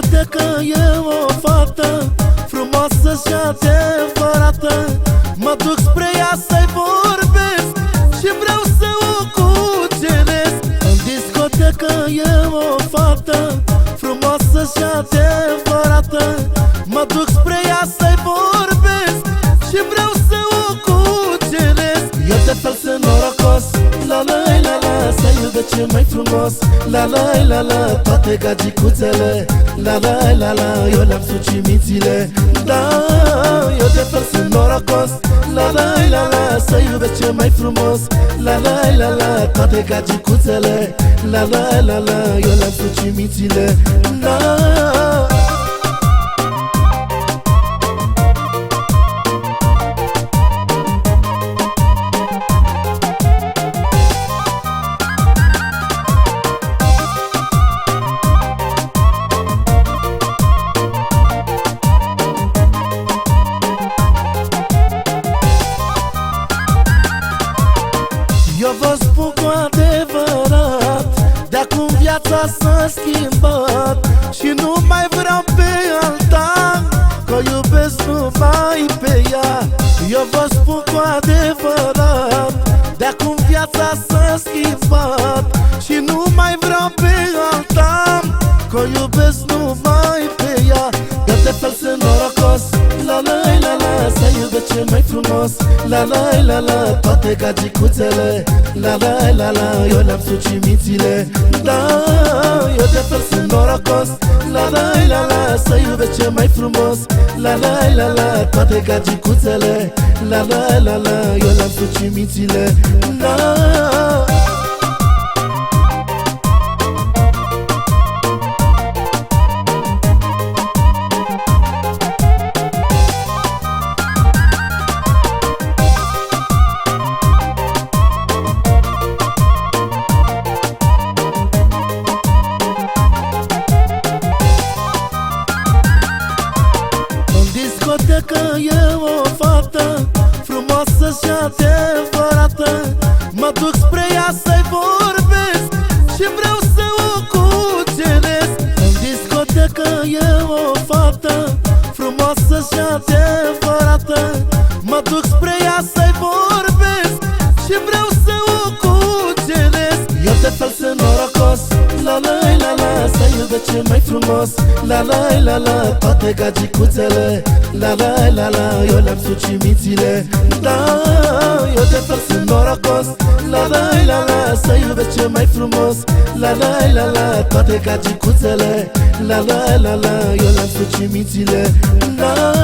discotecă e o fată Frumoasă și adevărată. Mă duc spre ea să-i vorbesc Și vreau să o cuceresc În discotecă e o fată Frumoasă și adevărată. Mă duc spre ea să-i Să iubesc ce mai frumos La la la la Toate gagicuțele La la la la Eu le-am sucit mințile Da, eu de fel sunt norocos La la la la Să iubesc ce mai frumos La la la la Toate gagicuțele La la la la Eu le-am sucit mințile Da cu adevărat. De acum viața s-a schimbat Și nu mai vreau pe alta Că o iubesc numai pe ea. Eu vă spun cu adevărat De acum viața s-a schimbat Și nu mai vreau pe alta Că o iubesc numai pe ea. Eu de fel iubesc ce mai frumos La la la la Toate gagicuțele La la la la Eu le-am sucit mințile Da, eu de fel sunt norocos La la la la Să iubesc ce mai frumos La la la la Toate gagicuțele La la la la Eu le-am sucit mințile Da e o fată Frumoasă și adevărată. Mă duc spre ea sunt norocos La la la la Să iubesc ce mai frumos La la la la Toate gagicuțele La la la la Eu le-am sucit mințile Da, eu de fel sunt norocos La la la la Să iubesc ce mai frumos La la la la Toate gagicuțele La la la la Eu le-am sucit mințile Da